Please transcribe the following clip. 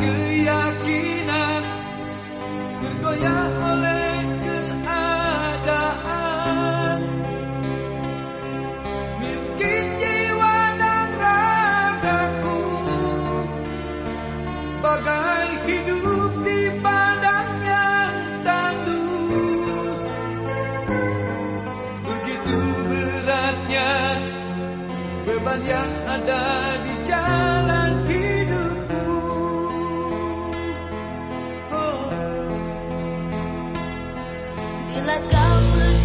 keyakinan bergoyah oleh keadaan. Miskin jiwa dan ragaku bagai hidup di padang yang tandus. Begitu beratnya beban yang ada di jalan 你来告诉